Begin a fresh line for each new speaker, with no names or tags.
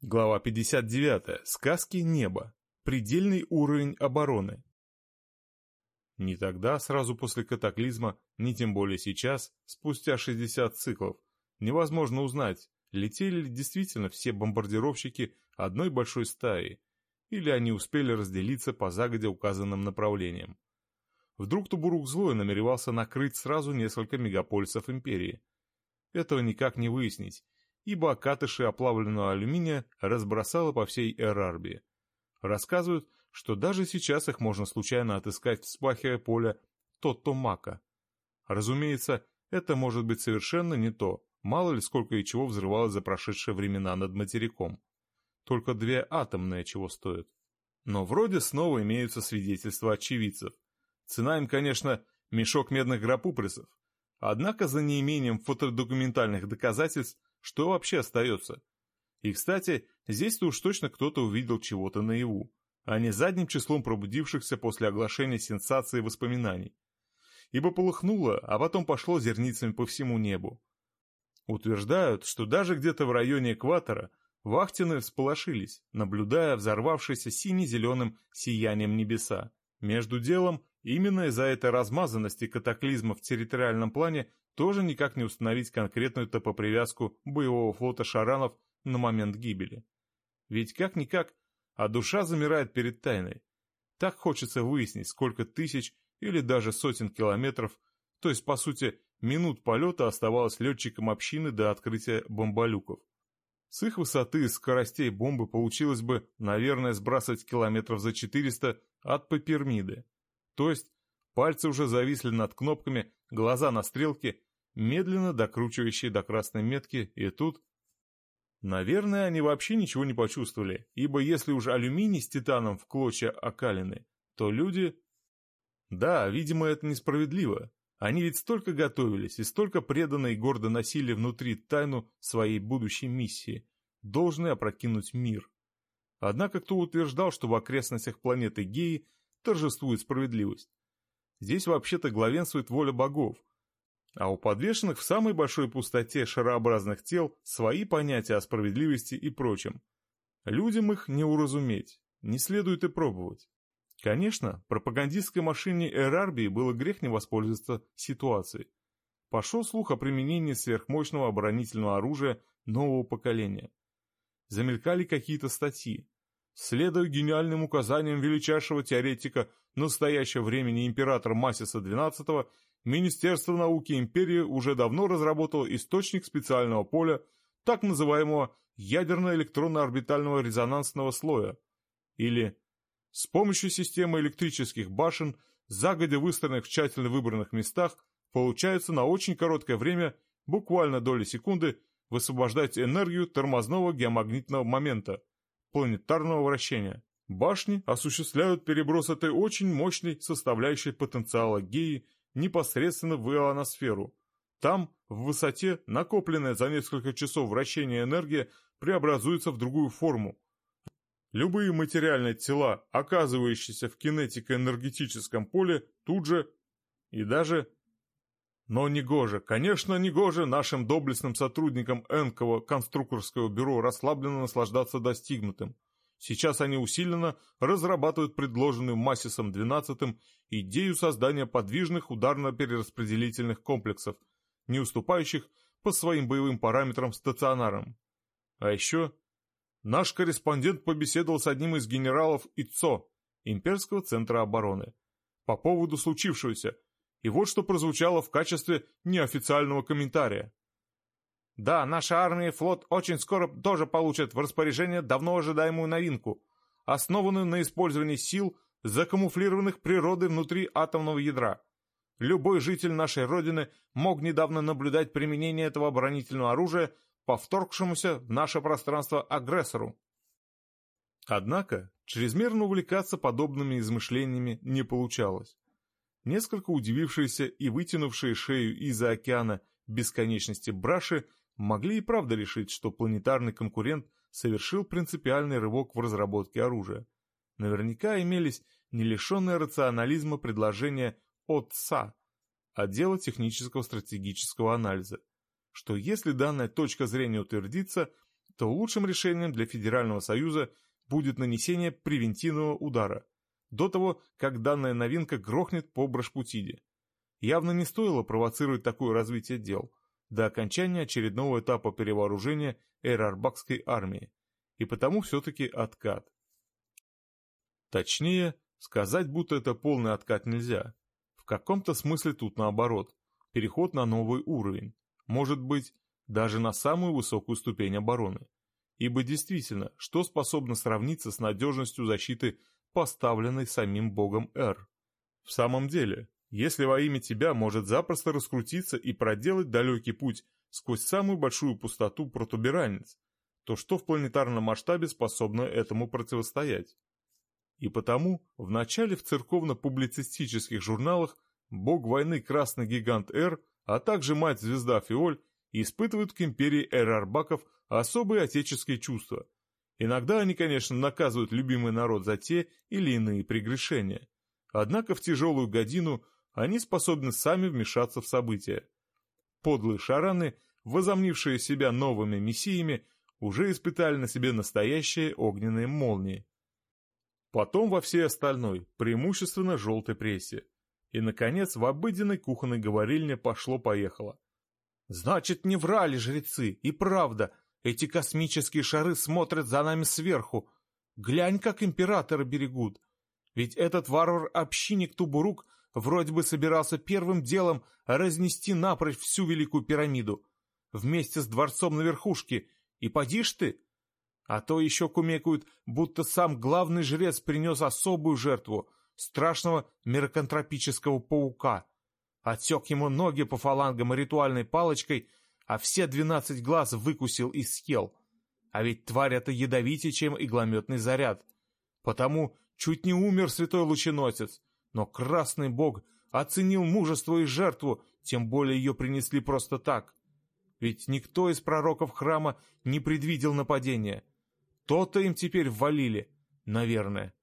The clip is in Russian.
Глава 59. Сказки неба. Предельный уровень обороны. Ни тогда, сразу после катаклизма, ни тем более сейчас, спустя 60 циклов, невозможно узнать, летели ли действительно все бомбардировщики одной большой стаи, или они успели разделиться по загодя указанным направлениям. Вдруг Тубурук Злой намеревался накрыть сразу несколько мегаполисов Империи. Этого никак не выяснить, ибо окатыши оплавленного алюминия разбросало по всей Эрарбии. Рассказывают, что даже сейчас их можно случайно отыскать, вспахивая поле Тоттомака. Разумеется, это может быть совершенно не то, мало ли сколько и чего взрывалось за прошедшие времена над материком. Только две атомные чего стоят. Но вроде снова имеются свидетельства очевидцев. Цена им, конечно, мешок медных грапупресов. Однако за неимением фотодокументальных доказательств что вообще остается? И, кстати, здесь-то уж точно кто-то увидел чего-то наяву, а не задним числом пробудившихся после оглашения сенсации воспоминаний. Ибо полыхнуло, а потом пошло зерницами по всему небу. Утверждают, что даже где-то в районе экватора вахтины всполошились, наблюдая взорвавшийся сине-зеленым сиянием небеса. Между делом, именно из-за этой размазанности катаклизма в территориальном плане тоже никак не установить конкретную топопривязку боевого флота шаранов на момент гибели. Ведь как-никак, а душа замирает перед тайной. Так хочется выяснить, сколько тысяч или даже сотен километров, то есть, по сути, минут полета оставалось летчикам общины до открытия бомболюков. С их высоты и скоростей бомбы получилось бы, наверное, сбрасывать километров за 400 от Папермиды. То есть, пальцы уже зависли над кнопками, глаза на стрелке, медленно докручивающие до красной метки, и тут... Наверное, они вообще ничего не почувствовали, ибо если уж алюминий с титаном в клочья окалены, то люди... Да, видимо, это несправедливо. Они ведь столько готовились и столько преданно и гордо носили внутри тайну своей будущей миссии, должны опрокинуть мир. Однако кто утверждал, что в окрестностях планеты Геи торжествует справедливость? Здесь вообще-то главенствует воля богов, а у подвешенных в самой большой пустоте шарообразных тел свои понятия о справедливости и прочем. Людям их не уразуметь, не следует и пробовать. Конечно, пропагандистской машине Эрарбии было грех не воспользоваться ситуацией. Пошел слух о применении сверхмощного оборонительного оружия нового поколения. Замелькали какие-то статьи. Следуя гениальным указаниям величайшего теоретика настоящего времени императора Масиса XII, Министерство науки империи уже давно разработало источник специального поля, так называемого ядерно-электронно-орбитального резонансного слоя, или с помощью системы электрических башен, загодя выстроенных в тщательно выбранных местах, получается на очень короткое время, буквально доли секунды, высвобождать энергию тормозного геомагнитного момента, планетарного вращения. Башни осуществляют переброс этой очень мощной составляющей потенциала геи непосредственно в ионосферу. Там, в высоте, накопленная за несколько часов вращения энергия преобразуется в другую форму. Любые материальные тела, оказывающиеся в кинетико-энергетическом поле, тут же и даже... Но негоже, конечно, негоже нашим доблестным сотрудникам Энкового конструкторского бюро расслабленно наслаждаться достигнутым. Сейчас они усиленно разрабатывают предложенную Массисом XII идею создания подвижных ударно-перераспределительных комплексов, не уступающих по своим боевым параметрам стационарам. А еще наш корреспондент побеседовал с одним из генералов ИЦО, Имперского центра обороны, по поводу случившегося, и вот что прозвучало в качестве неофициального комментария. Да, наша армия и флот очень скоро тоже получат в распоряжение давно ожидаемую новинку, основанную на использовании сил, закамуфлированных природой внутри атомного ядра. Любой житель нашей Родины мог недавно наблюдать применение этого оборонительного оружия по вторгшемуся в наше пространство агрессору. Однако, чрезмерно увлекаться подобными измышлениями не получалось. Несколько удивившиеся и вытянувшие шею из-за океана бесконечности браши могли и правда решить, что планетарный конкурент совершил принципиальный рывок в разработке оружия. Наверняка имелись не лишенные рационализма предложения от СА, отдела технического стратегического анализа, что если данная точка зрения утвердится, то лучшим решением для Федерального Союза будет нанесение превентивного удара, до того, как данная новинка грохнет по Брашпутиде. Явно не стоило провоцировать такое развитие дел до окончания очередного этапа перевооружения эрарбакской армии, и потому все-таки откат. Точнее, сказать, будто это полный откат нельзя. В каком-то смысле тут наоборот, переход на новый уровень, может быть, даже на самую высокую ступень обороны. Ибо действительно, что способно сравниться с надежностью защиты, поставленной самим богом Эр? В самом деле, если во имя тебя может запросто раскрутиться и проделать далекий путь сквозь самую большую пустоту протуберанец, то что в планетарном масштабе способно этому противостоять? И потому в начале в церковно-публицистических журналах бог войны Красный Гигант Эр, а также мать-звезда Фиоль испытывают к империи Эр-Арбаков особые отеческие чувства. Иногда они, конечно, наказывают любимый народ за те или иные прегрешения. Однако в тяжелую годину они способны сами вмешаться в события. Подлые шараны, возомнившие себя новыми мессиями, уже испытали на себе настоящие огненные молнии. Потом во всей остальной, преимущественно желтой прессе. И, наконец, в обыденной кухонной говорильне пошло-поехало. «Значит, не врали жрецы, и правда, эти космические шары смотрят за нами сверху. Глянь, как императоры берегут. Ведь этот варвар-общинник Тубурук вроде бы собирался первым делом разнести напрочь всю Великую пирамиду, вместе с дворцом на верхушке, и поди ж ты. А то еще кумекают, будто сам главный жрец принес особую жертву, страшного меркантропического паука. Отсек ему ноги по фалангам ритуальной палочкой, а все двенадцать глаз выкусил и съел. А ведь тварь это ядовитее, чем иглометный заряд. Потому чуть не умер святой лученосец, но красный бог оценил мужество и жертву, тем более ее принесли просто так. Ведь никто из пророков храма не предвидел нападения. То-то им теперь ввалили, наверное.